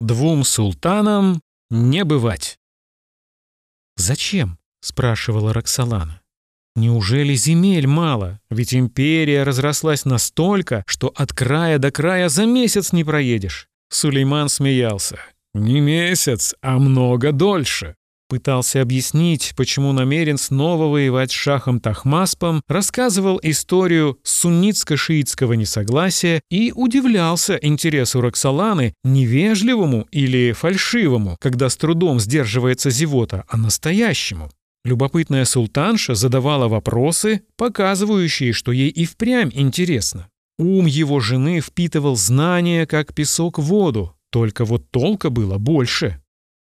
Двум султанам не бывать. «Зачем?» — спрашивала Роксолана. «Неужели земель мало? Ведь империя разрослась настолько, что от края до края за месяц не проедешь». Сулейман смеялся. «Не месяц, а много дольше». Пытался объяснить, почему намерен снова воевать с шахом Тахмаспом, рассказывал историю суннитско-шиитского несогласия и удивлялся интересу Роксоланы невежливому или фальшивому, когда с трудом сдерживается зевота, а настоящему. Любопытная султанша задавала вопросы, показывающие, что ей и впрямь интересно. Ум его жены впитывал знания, как песок в воду, только вот толка было больше.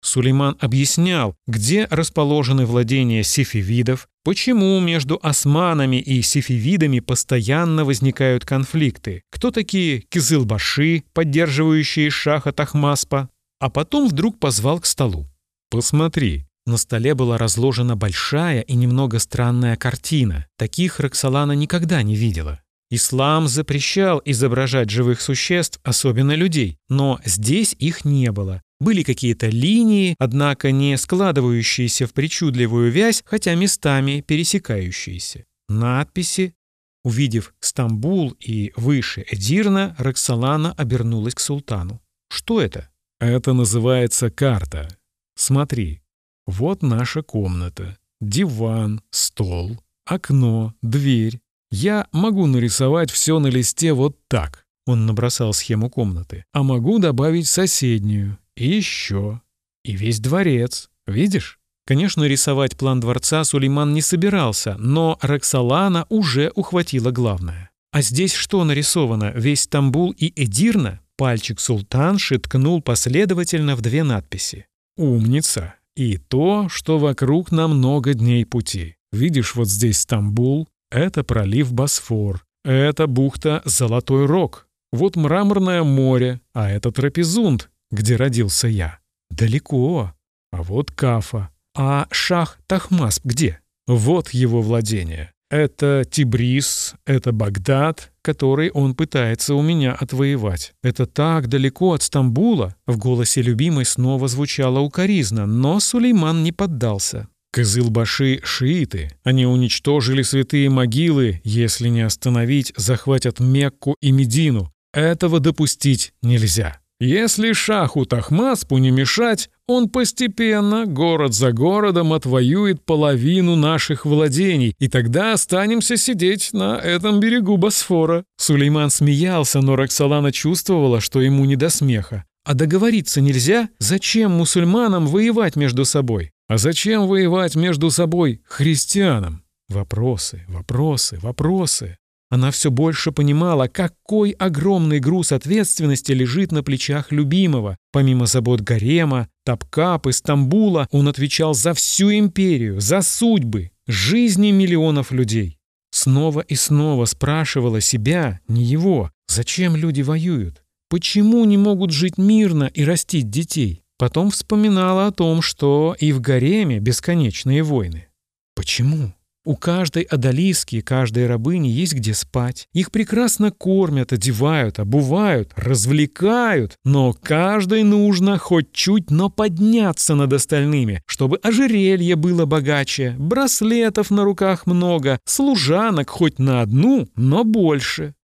Сулейман объяснял, где расположены владения сифивидов, почему между османами и сифивидами постоянно возникают конфликты, кто такие кизылбаши, поддерживающие шаха Тахмаспа, а потом вдруг позвал к столу. «Посмотри». На столе была разложена большая и немного странная картина. Таких Роксолана никогда не видела. Ислам запрещал изображать живых существ, особенно людей, но здесь их не было. Были какие-то линии, однако не складывающиеся в причудливую вязь, хотя местами пересекающиеся. Надписи. Увидев Стамбул и выше Эдирна, Роксолана обернулась к султану. «Что это?» «Это называется карта. Смотри, вот наша комната. Диван, стол, окно, дверь. Я могу нарисовать все на листе вот так. Он набросал схему комнаты. А могу добавить соседнюю. И еще. И весь дворец. Видишь? Конечно, рисовать план дворца Сулейман не собирался, но Роксолана уже ухватила главное. А здесь что нарисовано? Весь Стамбул и Эдирна? Пальчик султанши ткнул последовательно в две надписи. «Умница! И то, что вокруг на много дней пути. Видишь, вот здесь Стамбул, это пролив Босфор, это бухта Золотой Рог, вот мраморное море, а это Трапезунд, где родился я. Далеко. А вот Кафа. А шах Тахмасп где? Вот его владение. Это Тибрис, это Багдад, который он пытается у меня отвоевать. Это так далеко от Стамбула. В голосе любимой снова звучало укоризна, но Сулейман не поддался. Кызылбаши — шииты. Они уничтожили святые могилы, если не остановить, захватят Мекку и Медину. Этого допустить нельзя. Если шаху Тахмаспу не мешать, он постепенно, город за городом, отвоюет половину наших владений, и тогда останемся сидеть на этом берегу Босфора». Сулейман смеялся, но Роксолана чувствовала, что ему не до смеха. «А договориться нельзя? Зачем мусульманам воевать между собой?» А зачем воевать между собой христианам? Вопросы, вопросы, вопросы. Она все больше понимала, какой огромный груз ответственности лежит на плечах любимого. Помимо забот гарема, Тапкапы, Стамбула, он отвечал за всю империю, за судьбы, жизни миллионов людей. Снова и снова спрашивала себя, не его, зачем люди воюют? Почему не могут жить мирно и растить детей? Потом вспоминала о том, что и в гареме бесконечные войны. Почему? У каждой одолиски, каждой рабыни есть где спать. Их прекрасно кормят, одевают, обувают, развлекают. Но каждой нужно хоть чуть, но подняться над остальными, чтобы ожерелье было богаче, браслетов на руках много, служанок хоть на одну, но больше.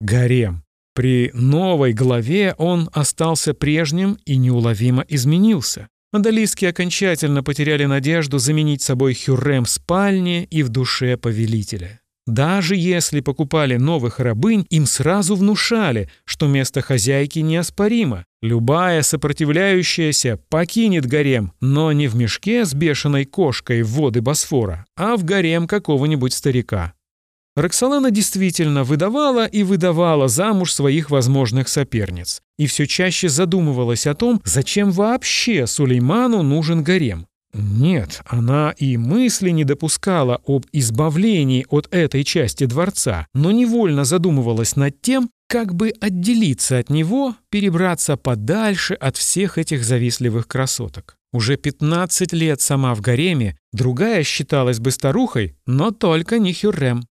Гарем. При новой главе он остался прежним и неуловимо изменился. Андалийски окончательно потеряли надежду заменить собой Хюррем в спальне и в душе повелителя. Даже если покупали новых рабынь, им сразу внушали, что место хозяйки неоспоримо. Любая сопротивляющаяся покинет гарем, но не в мешке с бешеной кошкой в воды Босфора, а в гарем какого-нибудь старика. Роксолана действительно выдавала и выдавала замуж своих возможных соперниц. И все чаще задумывалась о том, зачем вообще Сулейману нужен гарем. Нет, она и мысли не допускала об избавлении от этой части дворца, но невольно задумывалась над тем, как бы отделиться от него, перебраться подальше от всех этих завистливых красоток. Уже 15 лет сама в гареме, другая считалась бы старухой, но только не Хюррем.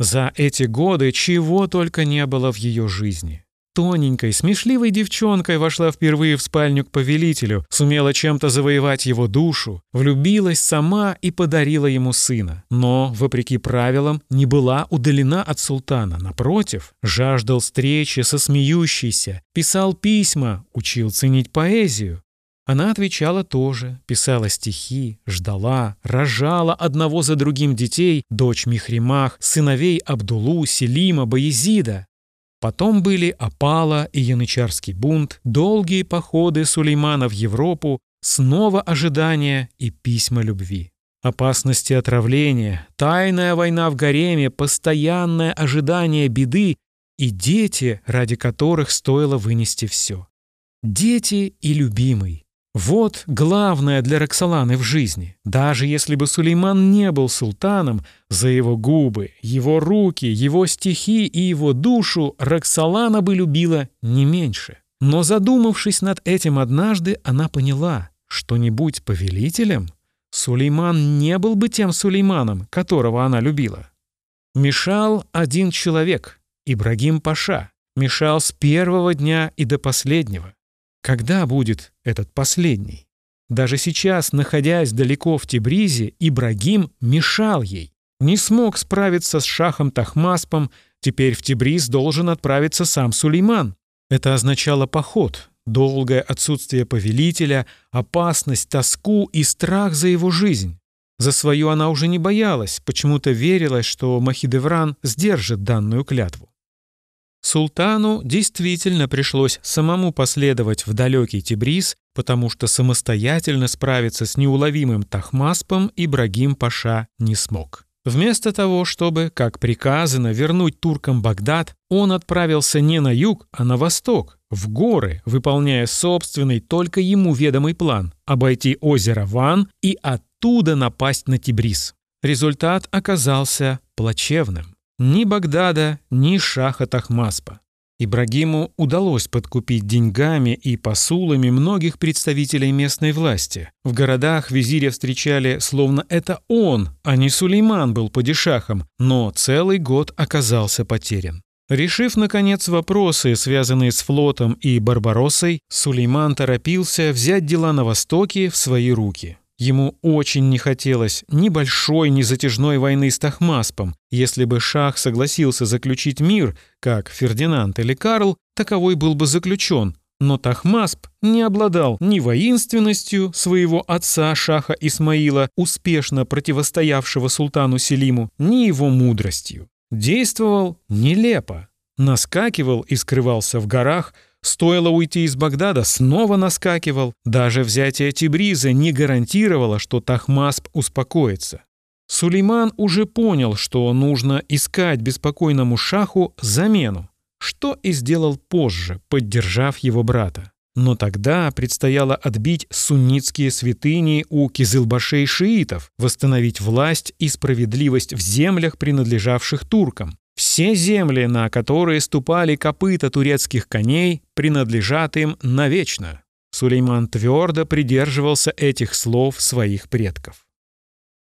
За эти годы чего только не было в ее жизни. Тоненькой, смешливой девчонкой вошла впервые в спальню к повелителю, сумела чем-то завоевать его душу, влюбилась сама и подарила ему сына. Но, вопреки правилам, не была удалена от султана. Напротив, жаждал встречи со смеющейся, писал письма, учил ценить поэзию. Она отвечала тоже, писала стихи, ждала, рожала одного за другим детей, дочь Михримах, сыновей Абдулу, Селима, Баязида. Потом были опала и янычарский бунт, долгие походы Сулеймана в Европу, снова ожидания и письма любви. Опасности отравления, тайная война в гареме, постоянное ожидание беды и дети, ради которых стоило вынести все. Дети и любимый. Вот главное для Роксоланы в жизни. Даже если бы Сулейман не был султаном, за его губы, его руки, его стихи и его душу Роксолана бы любила не меньше. Но задумавшись над этим однажды, она поняла, что не будь повелителем, Сулейман не был бы тем Сулейманом, которого она любила. Мешал один человек, Ибрагим Паша, мешал с первого дня и до последнего. Когда будет этот последний? Даже сейчас, находясь далеко в Тибризе, Ибрагим мешал ей. Не смог справиться с шахом Тахмаспом, теперь в Тибриз должен отправиться сам Сулейман. Это означало поход, долгое отсутствие повелителя, опасность, тоску и страх за его жизнь. За свою она уже не боялась, почему-то верилась, что Махидевран сдержит данную клятву. Султану действительно пришлось самому последовать в далекий Тибриз, потому что самостоятельно справиться с неуловимым Тахмаспом Ибрагим Паша не смог. Вместо того, чтобы, как приказано, вернуть туркам Багдад, он отправился не на юг, а на восток, в горы, выполняя собственный, только ему ведомый план – обойти озеро Ван и оттуда напасть на Тибриз. Результат оказался плачевным. Ни Багдада, ни Шаха Тахмаспа. Ибрагиму удалось подкупить деньгами и посулами многих представителей местной власти. В городах визиря встречали, словно это он, а не Сулейман был падишахом, но целый год оказался потерян. Решив, наконец, вопросы, связанные с флотом и Барбароссой, Сулейман торопился взять дела на Востоке в свои руки. Ему очень не хотелось ни большой, ни затяжной войны с Тахмаспом. Если бы Шах согласился заключить мир, как Фердинанд или Карл, таковой был бы заключен. Но Тахмасп не обладал ни воинственностью своего отца Шаха Исмаила, успешно противостоявшего султану Селиму, ни его мудростью. Действовал нелепо. Наскакивал и скрывался в горах – Стоило уйти из Багдада, снова наскакивал. Даже взятие Тибриза не гарантировало, что Тахмасп успокоится. Сулейман уже понял, что нужно искать беспокойному шаху замену, что и сделал позже, поддержав его брата. Но тогда предстояло отбить суннитские святыни у кизылбашей шиитов, восстановить власть и справедливость в землях, принадлежавших туркам. Все земли, на которые ступали копыта турецких коней, принадлежат им навечно. Сулейман твердо придерживался этих слов своих предков.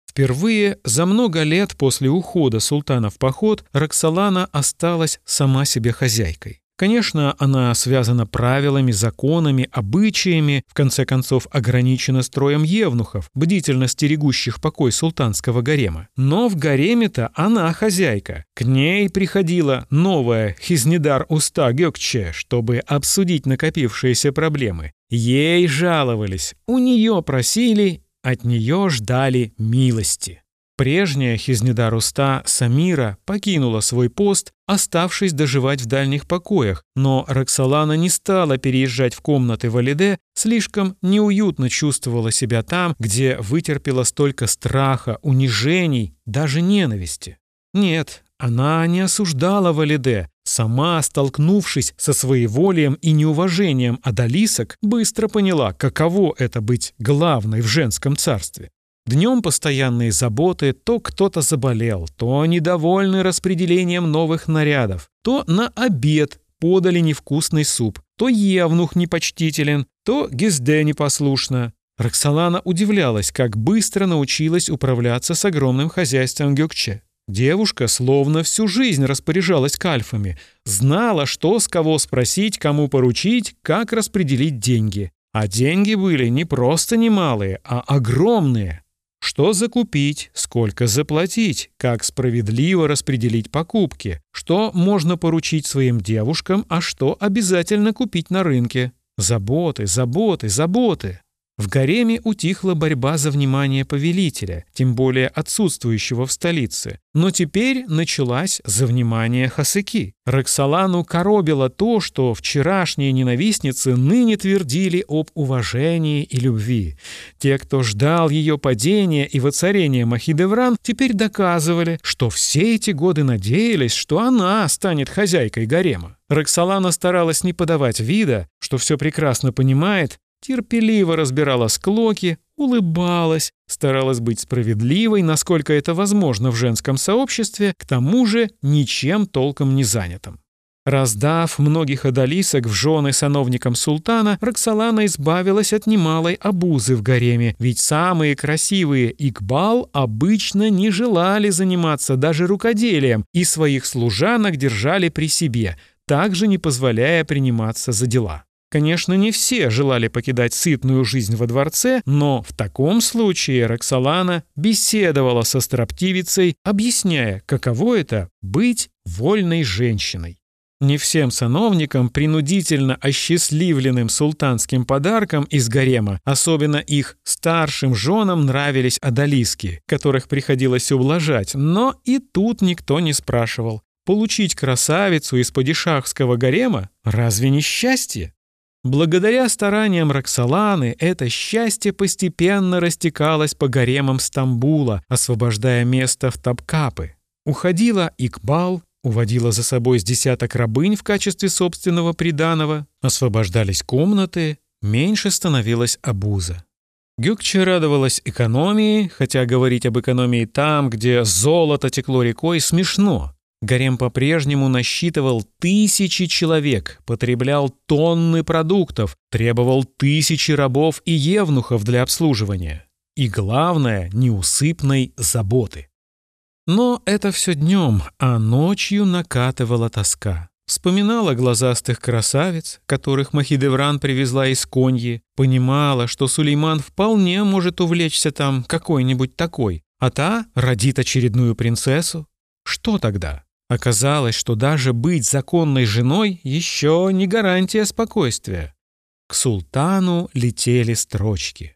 Впервые за много лет после ухода султана в поход Роксолана осталась сама себе хозяйкой. Конечно, она связана правилами, законами, обычаями, в конце концов ограничена строем евнухов, бдительно стерегущих покой султанского гарема. Но в гареме-то она хозяйка. К ней приходила новая Хизнедар Уста Гёкче, чтобы обсудить накопившиеся проблемы. Ей жаловались, у нее просили, от нее ждали милости. Прежняя Хизнедар Уста Самира покинула свой пост, оставшись доживать в дальних покоях, но Роксолана не стала переезжать в комнаты Валиде, слишком неуютно чувствовала себя там, где вытерпела столько страха, унижений, даже ненависти. Нет, она не осуждала Валиде, сама, столкнувшись со своеволием и неуважением Адалисок, быстро поняла, каково это быть главной в женском царстве. Днем постоянные заботы, то кто-то заболел, то недовольны распределением новых нарядов, то на обед подали невкусный суп, то евнух непочтителен, то гизде непослушна. Роксолана удивлялась, как быстро научилась управляться с огромным хозяйством Гёкче. Девушка словно всю жизнь распоряжалась кальфами, знала, что с кого спросить, кому поручить, как распределить деньги. А деньги были не просто немалые, а огромные. Что закупить, сколько заплатить, как справедливо распределить покупки, что можно поручить своим девушкам, а что обязательно купить на рынке. Заботы, заботы, заботы. В гареме утихла борьба за внимание повелителя, тем более отсутствующего в столице. Но теперь началась за внимание Хасыки. Роксолану коробило то, что вчерашние ненавистницы ныне твердили об уважении и любви. Те, кто ждал ее падения и воцарения Махидевран, теперь доказывали, что все эти годы надеялись, что она станет хозяйкой гарема. Роксолана старалась не подавать вида, что все прекрасно понимает, терпеливо разбирала склоки, улыбалась, старалась быть справедливой, насколько это возможно в женском сообществе, к тому же ничем толком не занятым. Раздав многих одолисок в жены сановникам султана, Роксолана избавилась от немалой обузы в гареме, ведь самые красивые Икбал обычно не желали заниматься даже рукоделием и своих служанок держали при себе, также не позволяя приниматься за дела. Конечно, не все желали покидать сытную жизнь во дворце, но в таком случае Роксолана беседовала со строптивицей, объясняя, каково это — быть вольной женщиной. Не всем сановникам, принудительно осчастливленным султанским подарком из гарема, особенно их старшим женам нравились одолиски, которых приходилось ублажать, но и тут никто не спрашивал. Получить красавицу из падишахского гарема – разве не счастье? Благодаря стараниям Роксоланы это счастье постепенно растекалось по гаремам Стамбула, освобождая место в Тапкапы. Уходила Икбал, уводила за собой с десяток рабынь в качестве собственного приданого, освобождались комнаты, меньше становилась обуза. Гюкче радовалась экономии, хотя говорить об экономии там, где золото текло рекой, смешно. Гарем по-прежнему насчитывал тысячи человек, потреблял тонны продуктов, требовал тысячи рабов и евнухов для обслуживания. И главное, неусыпной заботы. Но это все днем, а ночью накатывала тоска. Вспоминала глазастых красавиц, которых Махидевран привезла из Коньи, понимала, что Сулейман вполне может увлечься там какой-нибудь такой, а та родит очередную принцессу. Что тогда? Оказалось, что даже быть законной женой еще не гарантия спокойствия. К султану летели строчки.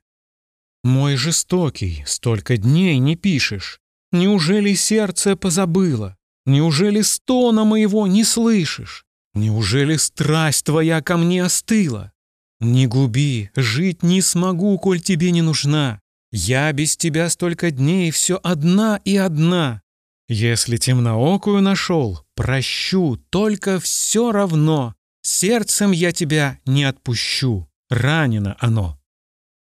«Мой жестокий, столько дней не пишешь. Неужели сердце позабыло? Неужели стона моего не слышишь? Неужели страсть твоя ко мне остыла? Не губи, жить не смогу, коль тебе не нужна. Я без тебя столько дней все одна и одна. Если темноокую нашел, прощу, только все равно. Сердцем я тебя не отпущу, ранено оно.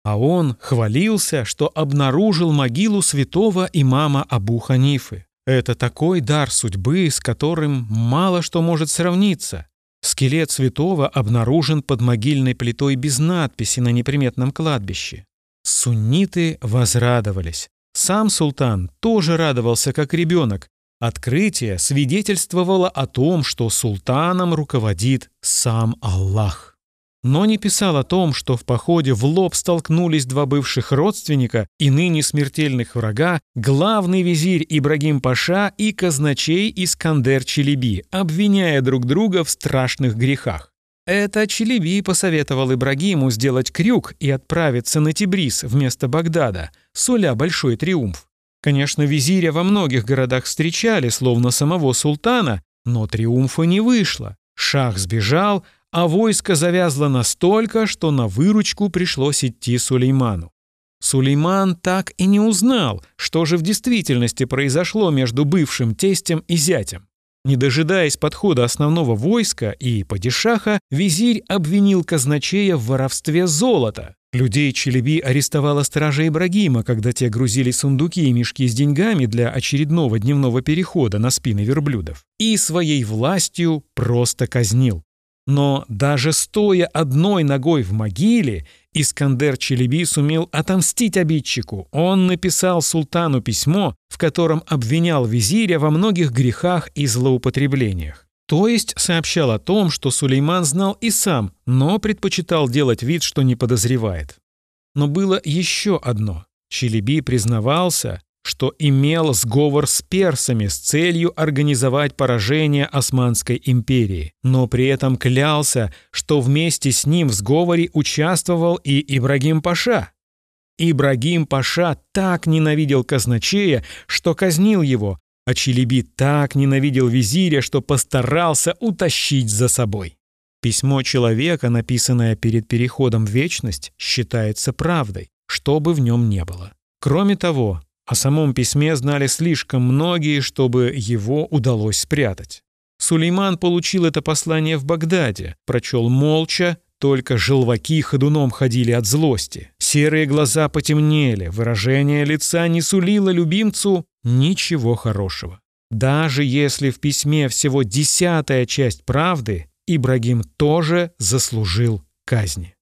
А он хвалился, что обнаружил могилу святого имама Абу Ханифы. Это такой дар судьбы, с которым мало что может сравниться. Скелет святого обнаружен под могильной плитой без надписи на неприметном кладбище. Сунниты возрадовались. Сам султан тоже радовался как ребенок. Открытие свидетельствовало о том, что султаном руководит сам Аллах. Но не писал о том, что в походе в лоб столкнулись два бывших родственника и ныне смертельных врага, главный визирь Ибрагим Паша и казначей Искандер Челеби, обвиняя друг друга в страшных грехах. Это Челеби посоветовал Ибрагиму сделать крюк и отправиться на Тибрис вместо Багдада, суля большой триумф. Конечно, визиря во многих городах встречали, словно самого султана, но триумфа не вышло. Шах сбежал, а войско завязло настолько, что на выручку пришлось идти Сулейману. Сулейман так и не узнал, что же в действительности произошло между бывшим тестем и зятем. Не дожидаясь подхода основного войска и падишаха, визирь обвинил казначея в воровстве золота. Людей Челеби арестовала стража Ибрагима, когда те грузили сундуки и мешки с деньгами для очередного дневного перехода на спины верблюдов. И своей властью просто казнил. Но даже стоя одной ногой в могиле, Искандер Челеби сумел отомстить обидчику. Он написал султану письмо, в котором обвинял визиря во многих грехах и злоупотреблениях. То есть сообщал о том, что Сулейман знал и сам, но предпочитал делать вид, что не подозревает. Но было еще одно. Челеби признавался, что имел сговор с персами с целью организовать поражение Османской империи, но при этом клялся, что вместе с ним в сговоре участвовал и Ибрагим Паша. Ибрагим Паша так ненавидел казначея, что казнил его, а Челеби так ненавидел визиря, что постарался утащить за собой. Письмо человека, написанное перед переходом в вечность, считается правдой, что бы в нем не было. Кроме того, о самом письме знали слишком многие, чтобы его удалось спрятать. Сулейман получил это послание в Багдаде, прочел молча, только желваки ходуном ходили от злости. Серые глаза потемнели, выражение лица не сулило любимцу ничего хорошего. Даже если в письме всего десятая часть правды, Ибрагим тоже заслужил казни.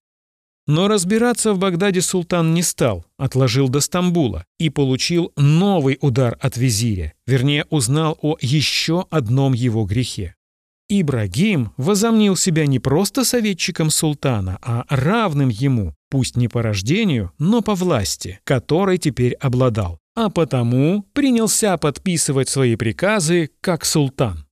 Но разбираться в Багдаде султан не стал, отложил до Стамбула и получил новый удар от визиря, вернее, узнал о еще одном его грехе. Ибрагим возомнил себя не просто советчиком султана, а равным ему, пусть не по рождению, но по власти, которой теперь обладал, а потому принялся подписывать свои приказы как султан.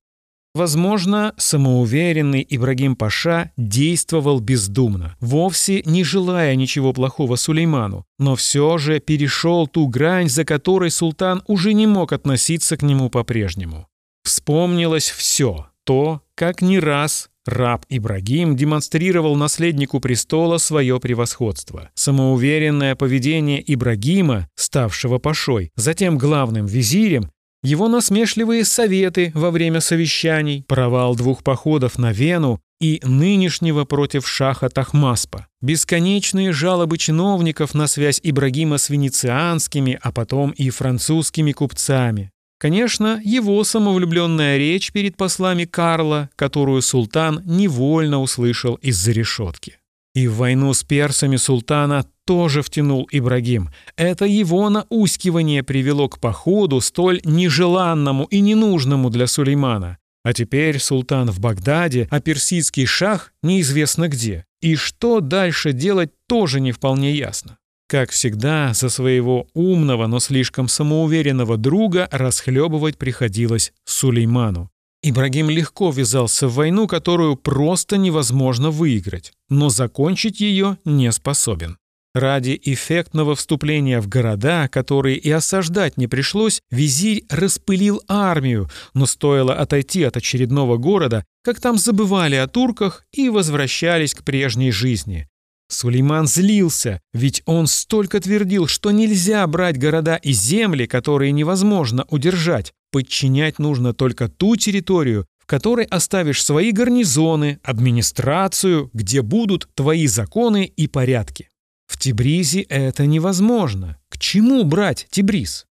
Возможно, самоуверенный Ибрагим Паша действовал бездумно, вовсе не желая ничего плохого Сулейману, но все же перешел ту грань, за которой султан уже не мог относиться к нему по-прежнему. Вспомнилось все, то, как не раз раб Ибрагим демонстрировал наследнику престола свое превосходство. Самоуверенное поведение Ибрагима, ставшего пашой, затем главным визирем, его насмешливые советы во время совещаний, провал двух походов на Вену и нынешнего против шаха Тахмаспа, бесконечные жалобы чиновников на связь Ибрагима с венецианскими, а потом и французскими купцами. Конечно, его самовлюбленная речь перед послами Карла, которую султан невольно услышал из-за решетки. И в войну с персами султана тоже втянул Ибрагим. Это его наускивание привело к походу, столь нежеланному и ненужному для Сулеймана. А теперь султан в Багдаде, а персидский шах неизвестно где. И что дальше делать, тоже не вполне ясно. Как всегда, за своего умного, но слишком самоуверенного друга расхлебывать приходилось Сулейману. Ибрагим легко ввязался в войну, которую просто невозможно выиграть, но закончить ее не способен. Ради эффектного вступления в города, которые и осаждать не пришлось, визирь распылил армию, но стоило отойти от очередного города, как там забывали о турках и возвращались к прежней жизни. Сулейман злился, ведь он столько твердил, что нельзя брать города и земли, которые невозможно удержать. Подчинять нужно только ту территорию, в которой оставишь свои гарнизоны, администрацию, где будут твои законы и порядки. В Тибризе это невозможно. К чему брать Тибриз?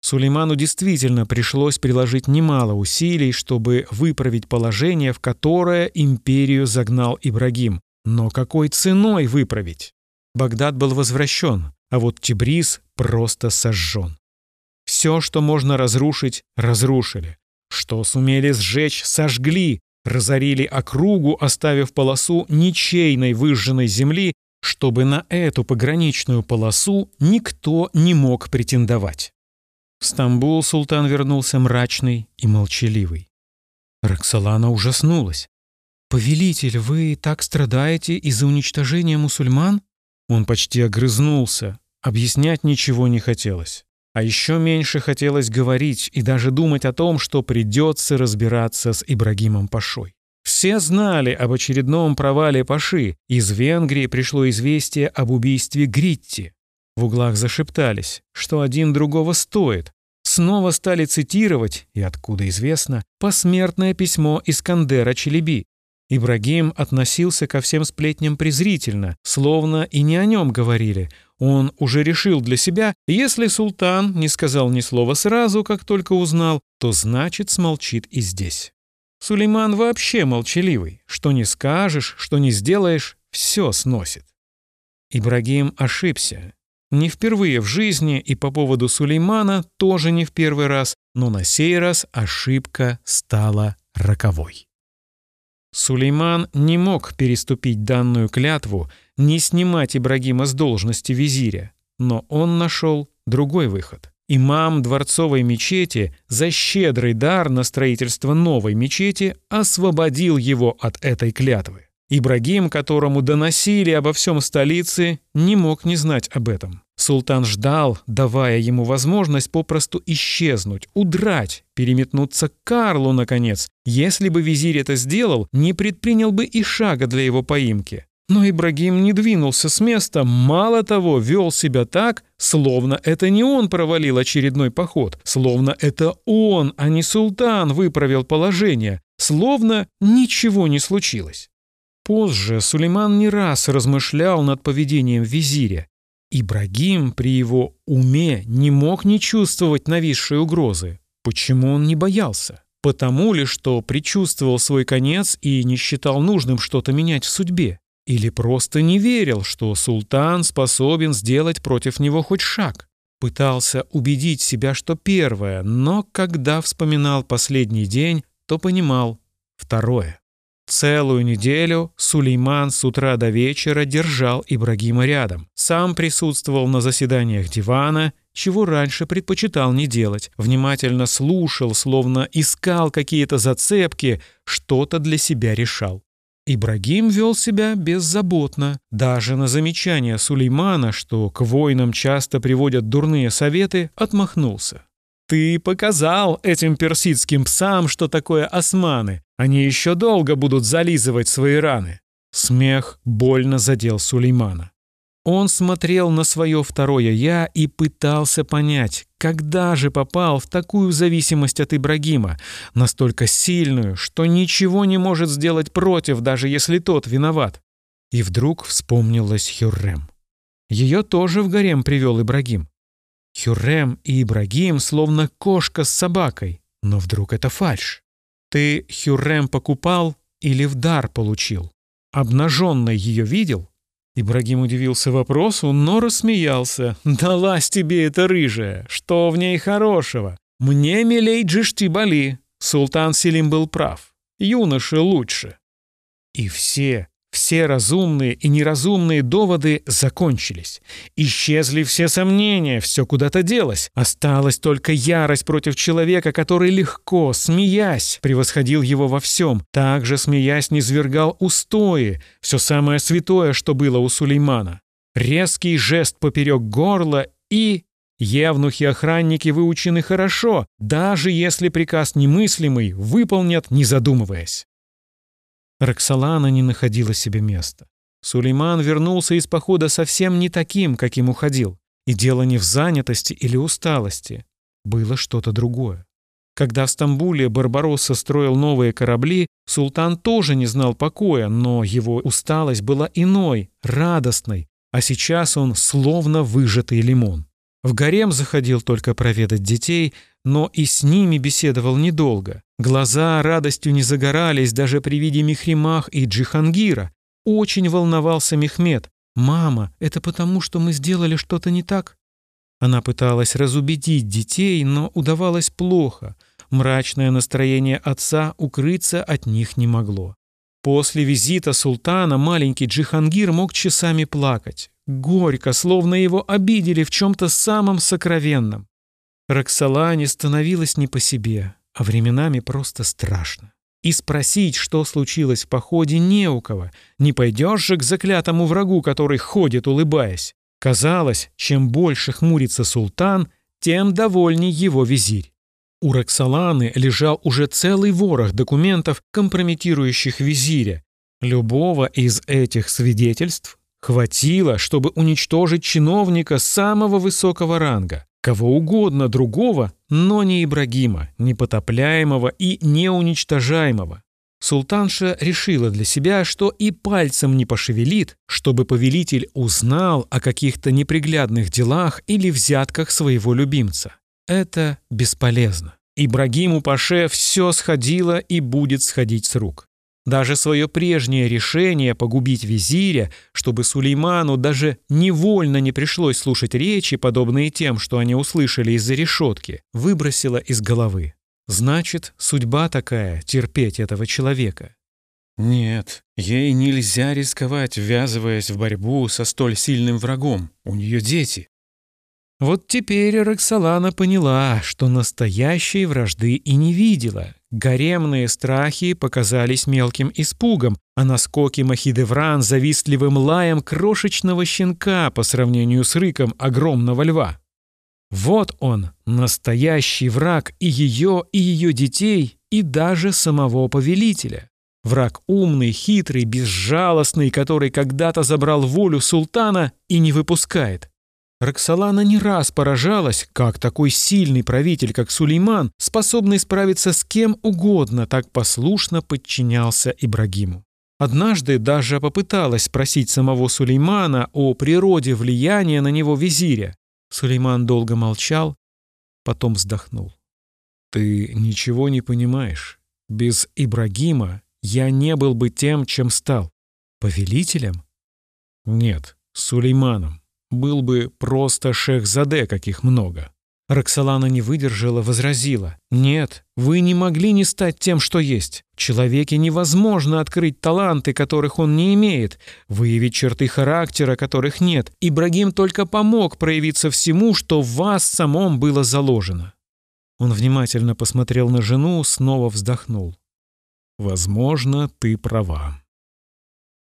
Сулейману действительно пришлось приложить немало усилий, чтобы выправить положение, в которое империю загнал Ибрагим. Но какой ценой выправить? Багдад был возвращен, а вот Тибриз просто сожжен. Все, что можно разрушить, разрушили. Что сумели сжечь, сожгли, разорили округу, оставив полосу ничейной выжженной земли, чтобы на эту пограничную полосу никто не мог претендовать. В Стамбул султан вернулся мрачный и молчаливый. Роксолана ужаснулась. «Повелитель, вы так страдаете из-за уничтожения мусульман?» Он почти огрызнулся. Объяснять ничего не хотелось. А еще меньше хотелось говорить и даже думать о том, что придется разбираться с Ибрагимом Пашой. Все знали об очередном провале Паши. Из Венгрии пришло известие об убийстве Гритти. В углах зашептались, что один другого стоит. Снова стали цитировать, и откуда известно, посмертное письмо Искандера Челеби, Ибрагим относился ко всем сплетням презрительно, словно и не о нем говорили. Он уже решил для себя, если султан не сказал ни слова сразу, как только узнал, то значит смолчит и здесь. Сулейман вообще молчаливый. Что не скажешь, что не сделаешь, все сносит. Ибрагим ошибся. Не впервые в жизни и по поводу Сулеймана тоже не в первый раз, но на сей раз ошибка стала роковой. Сулейман не мог переступить данную клятву, не снимать Ибрагима с должности визиря, но он нашел другой выход. Имам дворцовой мечети за щедрый дар на строительство новой мечети освободил его от этой клятвы. Ибрагим, которому доносили обо всем столице, не мог не знать об этом. Султан ждал, давая ему возможность попросту исчезнуть, удрать, переметнуться к Карлу, наконец. Если бы визирь это сделал, не предпринял бы и шага для его поимки. Но Ибрагим не двинулся с места, мало того, вел себя так, словно это не он провалил очередной поход, словно это он, а не султан, выправил положение, словно ничего не случилось. Позже Сулейман не раз размышлял над поведением визиря. Ибрагим при его уме не мог не чувствовать нависшей угрозы. Почему он не боялся? Потому ли, что предчувствовал свой конец и не считал нужным что-то менять в судьбе? Или просто не верил, что султан способен сделать против него хоть шаг? Пытался убедить себя, что первое, но когда вспоминал последний день, то понимал второе. Целую неделю Сулейман с утра до вечера держал Ибрагима рядом. Сам присутствовал на заседаниях дивана, чего раньше предпочитал не делать. Внимательно слушал, словно искал какие-то зацепки, что-то для себя решал. Ибрагим вел себя беззаботно. Даже на замечание Сулеймана, что к воинам часто приводят дурные советы, отмахнулся. «Ты показал этим персидским псам, что такое османы. Они еще долго будут зализывать свои раны. Смех больно задел Сулеймана. Он смотрел на свое второе «я» и пытался понять, когда же попал в такую зависимость от Ибрагима, настолько сильную, что ничего не может сделать против, даже если тот виноват. И вдруг вспомнилась Хюррем. Ее тоже в гарем привел Ибрагим. Хюррем и Ибрагим словно кошка с собакой, но вдруг это фальшь. Ты Хюррем покупал или в дар получил? Обнаженной ее видел?» Ибрагим удивился вопросу, но рассмеялся. «Далась тебе эта рыжая! Что в ней хорошего? Мне милей Джиштибали!» Султан Селим был прав. Юноше лучше. И все, все разумные и неразумные доводы закончились. Исчезли все сомнения, все куда-то делось. Осталась только ярость против человека, который легко, смеясь, превосходил его во всем. Также, смеясь, низвергал устои, все самое святое, что было у Сулеймана. Резкий жест поперек горла и... Евнухи-охранники выучены хорошо, даже если приказ немыслимый выполнят, не задумываясь. Роксолана не находила себе места. Сулейман вернулся из похода совсем не таким, каким уходил. И дело не в занятости или усталости. Было что-то другое. Когда в Стамбуле Барбаросса строил новые корабли, султан тоже не знал покоя, но его усталость была иной, радостной, а сейчас он словно выжатый лимон. В гарем заходил только проведать детей, но и с ними беседовал недолго. Глаза радостью не загорались даже при виде Мехримах и Джихангира. Очень волновался Мехмед. «Мама, это потому, что мы сделали что-то не так?» Она пыталась разубедить детей, но удавалось плохо. Мрачное настроение отца укрыться от них не могло. После визита султана маленький Джихангир мог часами плакать. Горько, словно его обидели в чем-то самом сокровенном. Роксолане становилось не по себе, а временами просто страшно. И спросить, что случилось в походе, не у кого. Не пойдешь же к заклятому врагу, который ходит, улыбаясь. Казалось, чем больше хмурится султан, тем довольней его визирь. У Роксоланы лежал уже целый ворох документов, компрометирующих визиря. Любого из этих свидетельств хватило, чтобы уничтожить чиновника самого высокого ранга кого угодно другого, но не Ибрагима, непотопляемого и неуничтожаемого. Султанша решила для себя, что и пальцем не пошевелит, чтобы повелитель узнал о каких-то неприглядных делах или взятках своего любимца. Это бесполезно. Ибрагиму Паше все сходило и будет сходить с рук. Даже свое прежнее решение погубить визиря, чтобы Сулейману даже невольно не пришлось слушать речи, подобные тем, что они услышали из-за решетки, выбросило из головы. Значит, судьба такая — терпеть этого человека. Нет, ей нельзя рисковать, ввязываясь в борьбу со столь сильным врагом. У нее дети. Вот теперь Роксолана поняла, что настоящей вражды и не видела. Гаремные страхи показались мелким испугом, а наскоки Махидевран завистливым лаем крошечного щенка по сравнению с рыком огромного льва. Вот он, настоящий враг и ее, и ее детей, и даже самого повелителя. Враг умный, хитрый, безжалостный, который когда-то забрал волю султана и не выпускает. Роксолана не раз поражалась, как такой сильный правитель, как Сулейман, способный справиться с кем угодно, так послушно подчинялся Ибрагиму. Однажды даже попыталась спросить самого Сулеймана о природе влияния на него визиря. Сулейман долго молчал, потом вздохнул. «Ты ничего не понимаешь. Без Ибрагима я не был бы тем, чем стал. Повелителем? Нет, Сулейманом был бы просто шех-заде, каких много. Роксолана не выдержала, возразила. «Нет, вы не могли не стать тем, что есть. Человеке невозможно открыть таланты, которых он не имеет, выявить черты характера, которых нет. Ибрагим только помог проявиться всему, что в вас самом было заложено». Он внимательно посмотрел на жену, снова вздохнул. «Возможно, ты права.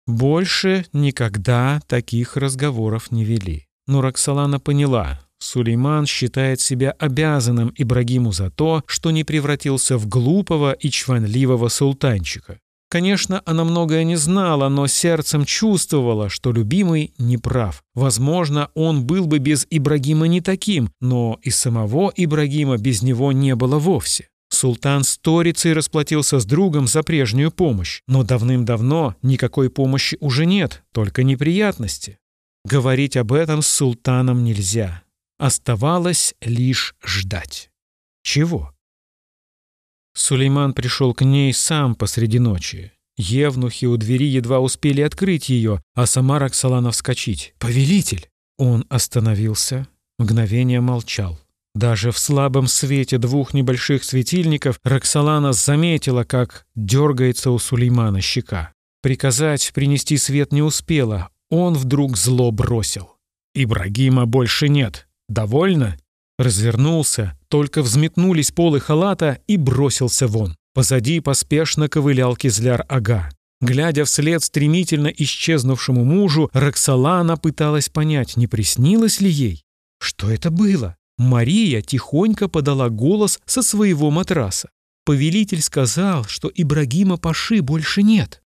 Больше никогда таких разговоров не вели. Но Роксолана поняла, Сулейман считает себя обязанным Ибрагиму за то, что не превратился в глупого и чванливого султанчика. Конечно, она многое не знала, но сердцем чувствовала, что любимый не прав. Возможно, он был бы без Ибрагима не таким, но и самого Ибрагима без него не было вовсе. Султан сторицей расплатился с другом за прежнюю помощь, но давным-давно никакой помощи уже нет, только неприятности. Говорить об этом с султаном нельзя. Оставалось лишь ждать. Чего? Сулейман пришел к ней сам посреди ночи. Евнухи у двери едва успели открыть ее, а сама Роксолана вскочить. «Повелитель!» Он остановился, мгновение молчал. Даже в слабом свете двух небольших светильников Роксолана заметила, как дергается у Сулеймана щека. Приказать принести свет не успела, он вдруг зло бросил. «Ибрагима больше нет. Довольно?» Развернулся, только взметнулись полы халата и бросился вон. Позади поспешно ковылял Кизляр-ага. Глядя вслед стремительно исчезнувшему мужу, Роксолана пыталась понять, не приснилось ли ей. Что это было? Мария тихонько подала голос со своего матраса. Повелитель сказал, что Ибрагима Паши больше нет.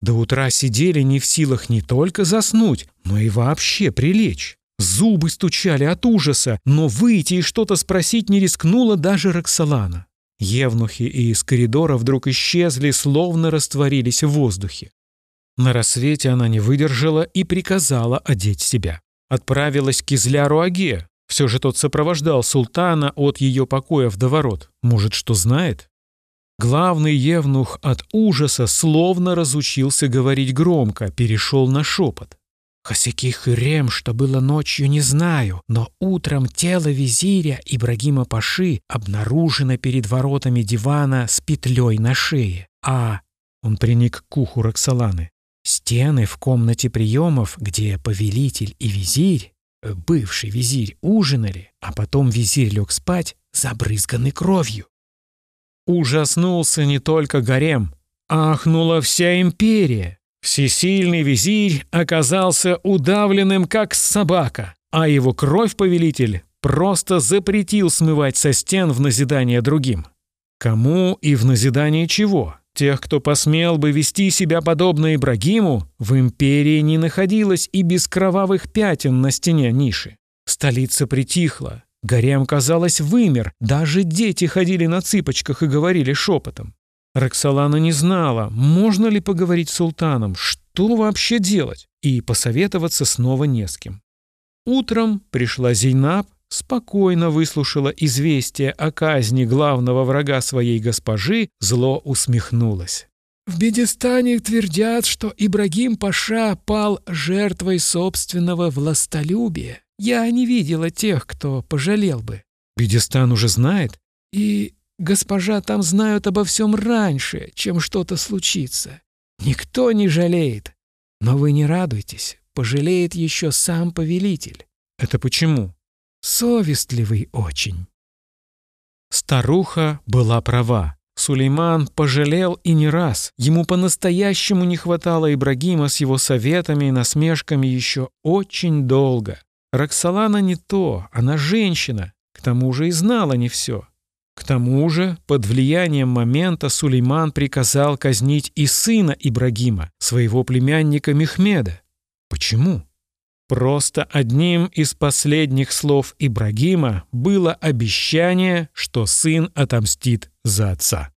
До утра сидели не в силах не только заснуть, но и вообще прилечь. Зубы стучали от ужаса, но выйти и что-то спросить не рискнула даже Роксолана. Евнухи из коридора вдруг исчезли, словно растворились в воздухе. На рассвете она не выдержала и приказала одеть себя. Отправилась к Изляру Аге, все же тот сопровождал султана от ее покоев до ворот. Может, что знает? Главный евнух от ужаса словно разучился говорить громко, перешел на шепот. Хосяки Хырем, что было ночью, не знаю, но утром тело визиря Ибрагима Паши обнаружено перед воротами дивана с петлей на шее. А он приник к уху Роксоланы. Стены в комнате приемов, где повелитель и визирь бывший визирь ужинали, а потом визирь лег спать, забрызганный кровью. Ужаснулся не только гарем, ахнула вся империя. Всесильный визирь оказался удавленным, как собака, а его кровь-повелитель просто запретил смывать со стен в назидание другим. Кому и в назидание чего? Тех, кто посмел бы вести себя подобно Ибрагиму, в империи не находилось и без кровавых пятен на стене ниши. Столица притихла, гарем, казалось, вымер, даже дети ходили на цыпочках и говорили шепотом. Роксолана не знала, можно ли поговорить с султаном, что вообще делать, и посоветоваться снова не с кем. Утром пришла Зейнаб спокойно выслушала известие о казни главного врага своей госпожи, зло усмехнулась. В Бедистане твердят, что Ибрагим Паша пал жертвой собственного властолюбия. Я не видела тех, кто пожалел бы. Бедистан уже знает? И госпожа там знают обо всем раньше, чем что-то случится. Никто не жалеет. Но вы не радуйтесь, пожалеет еще сам повелитель. Это почему? Совестливый очень. Старуха была права. Сулейман пожалел и не раз. Ему по-настоящему не хватало Ибрагима с его советами и насмешками еще очень долго. Роксолана не то, она женщина, к тому же и знала не все. К тому же, под влиянием момента Сулейман приказал казнить и сына Ибрагима, своего племянника Мехмеда. Почему? Просто одним из последних слов Ибрагима было обещание, что сын отомстит за отца.